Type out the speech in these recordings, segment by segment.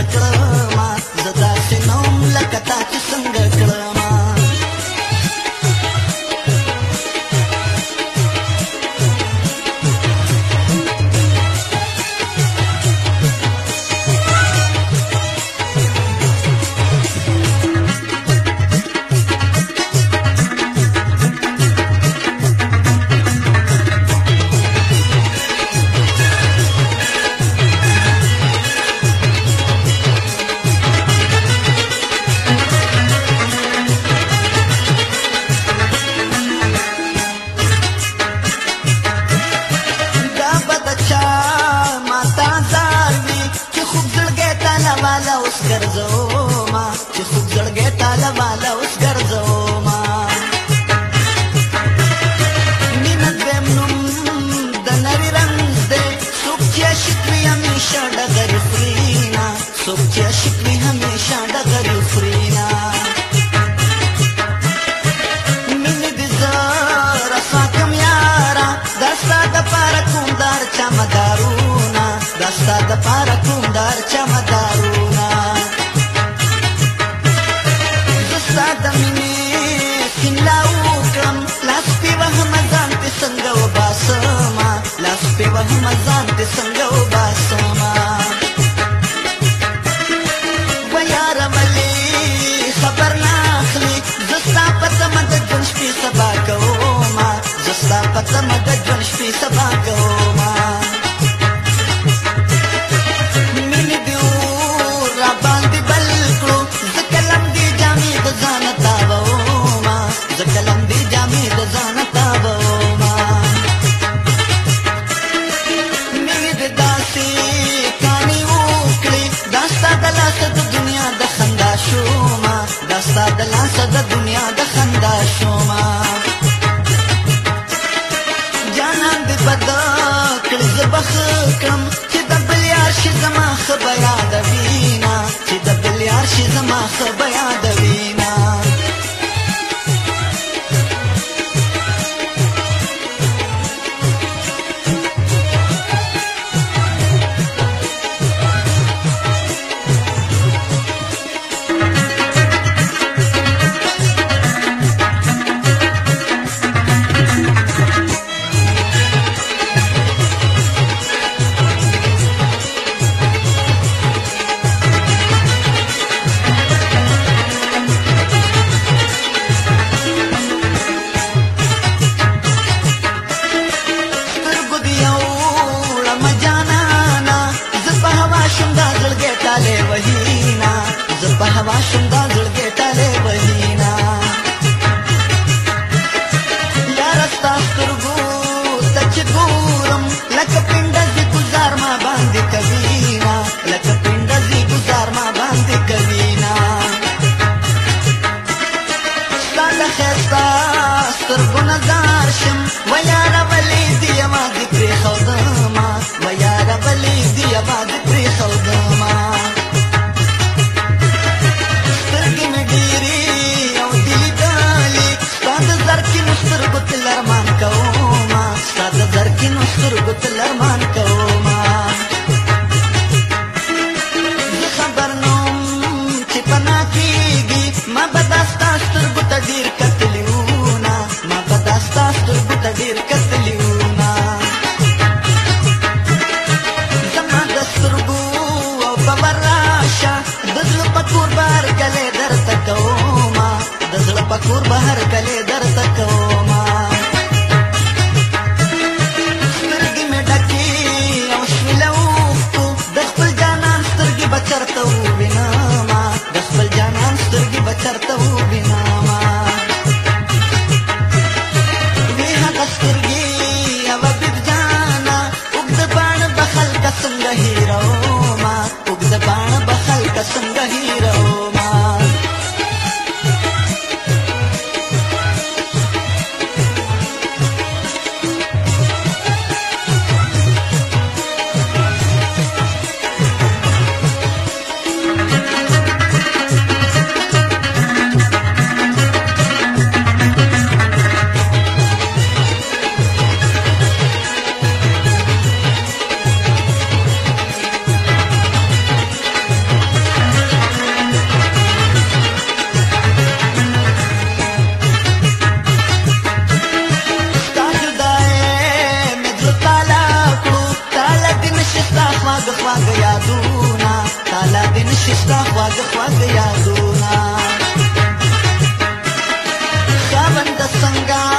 நடக்கிறோமா my son yo. جانان دې بدا کړ زبخ کم چې د بل یار شي زما خبر یاد وینا چې د بل یار شي زما خبر یاد وینا जब हवा सुंदर जुड़ خواږه خواږه یادونه تالا دې نشي ستا خواږه خواږه یادونه ښه بنده څنګه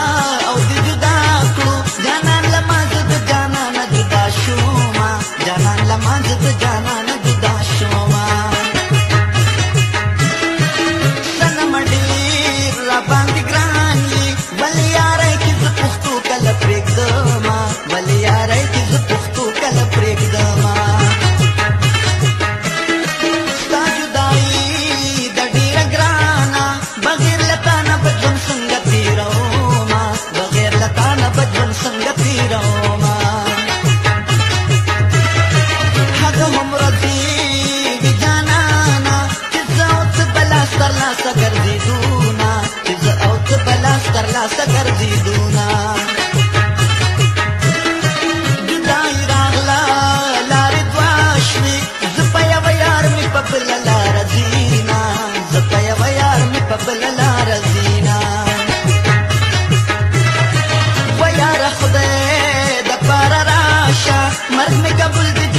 मरने का कबूल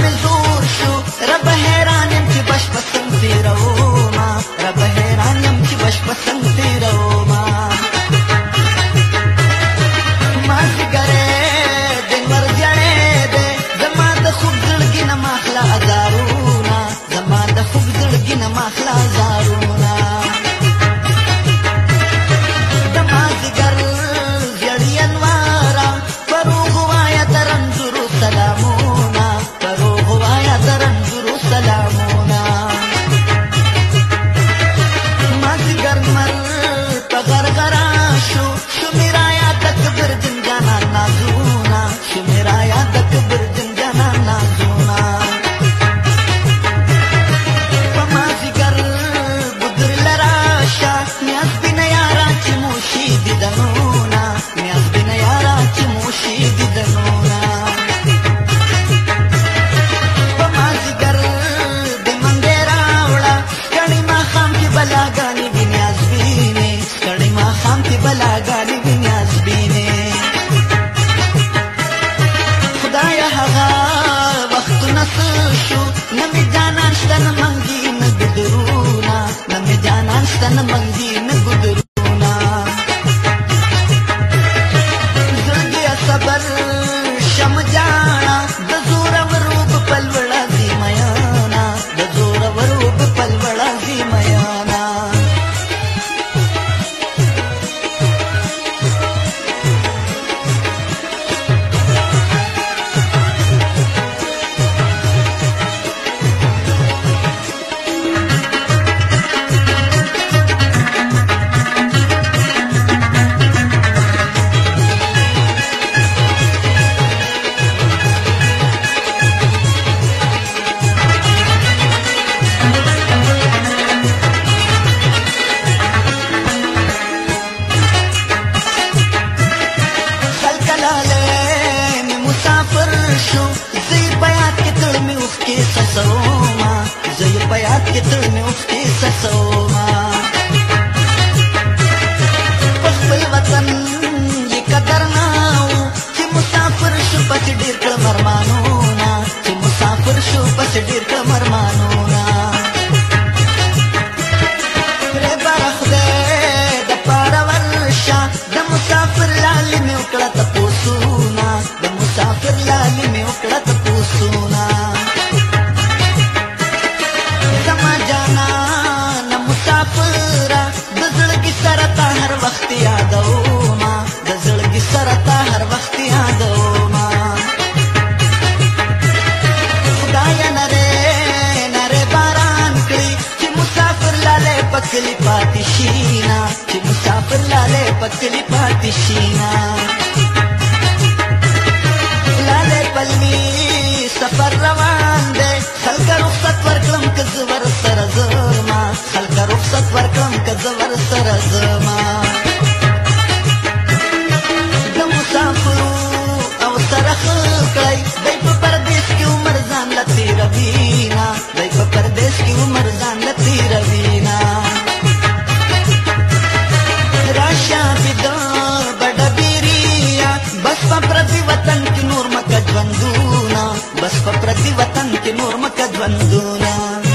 lamento هغه چې ډیر کمرمانو کزور سره زما د مسافرو او سره خلکړی دی په پردیس کې عمر ځان له تېروینا دی په پردیس کې عمر ځان له تېروینا راشه بدا بډه بیریا بس په پردي وطن کې نور مکه ژوندونه بس په پردي وطن کې نور مکه ژوندونه